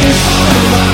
It's